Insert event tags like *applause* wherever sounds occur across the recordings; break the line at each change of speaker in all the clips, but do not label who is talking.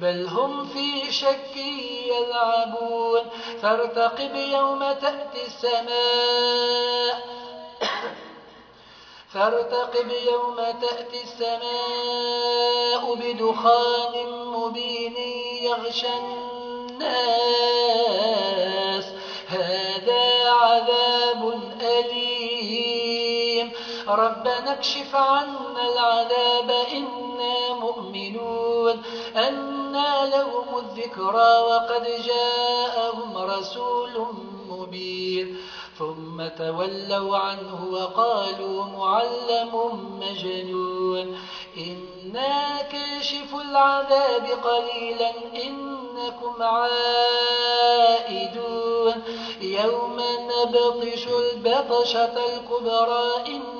بل هم في شك يلعبون. فارتقب يوم تأتي السماء. *coughs* فارتقب يوم تأتي السماء بدخان مبين يغشى الناس. ربنا اكشف عنا العذاب إنا مؤمنون. أنا لهم الذكرى وقد جاءهم رسول مبين. ثم تولوا عنه وقالوا معلم مجنون. إنا كاشف العذاب قليلا إنكم عائدون. يوم نبطش البطشة الكبرى إنا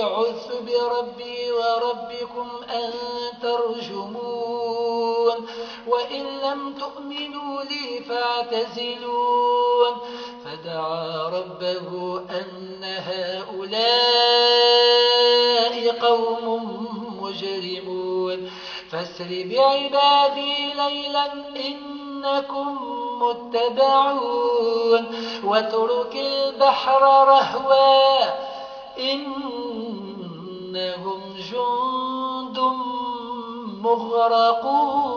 عذت بربي وربكم أن ترجمون وإن لم تؤمنوا لي فاعتزلون فدعا ربه أن هؤلاء قوم مجرمون فاسر بعبادي ليلا إنكم متبعون واترك البحر رهوا إنهم جند مغرقون.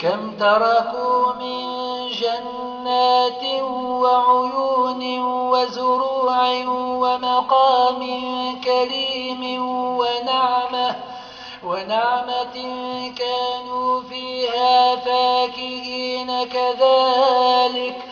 كم تركوا من جنات وعيون وزروع ومقام كريم ونعمة ونعمة كانوا فيها فاكهين كذلك.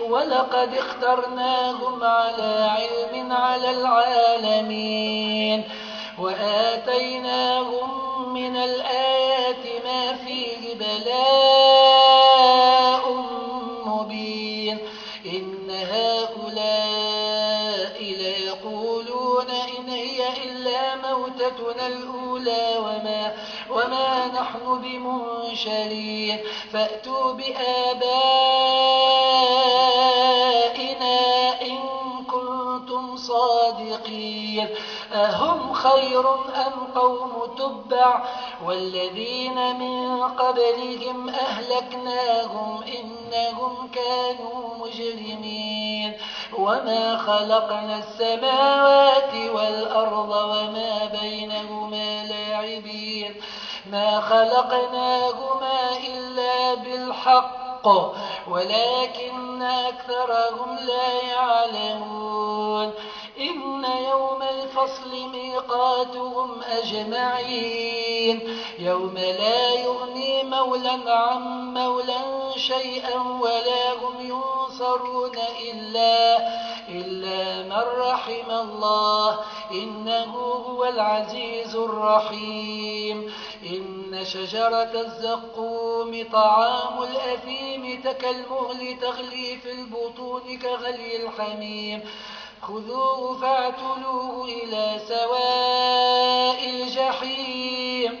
ولقد اخترناهم على علم على العالمين. وآتيناهم من الآيات ما فيه الأولى وما, وما نحن بمنشرين فأتوا بآبائنا إن كنتم صادقين. أهم خير أم قوم تبع؟ والذين من قبلهم أهلكناهم إنهم كانوا مجرمين. وما خلقنا السماوات والأرض وما بينهما لاعبين ما خلقناهما إلا بالحق ولكن أكثرهم لا يعلمون إن يوم الفصل ميقاتهم أجمعين يوم لا يغني مولى عن مولى شيئا ولا هم ينصرون إلا, إلا من رحم الله. إنه هو العزيز الرحيم. إن شجرة الزقوم طعام الأثيم تكالمهل تغلي في البطون كغلي الحميم. خذوه فاعتلوه إلى سواء الجحيم.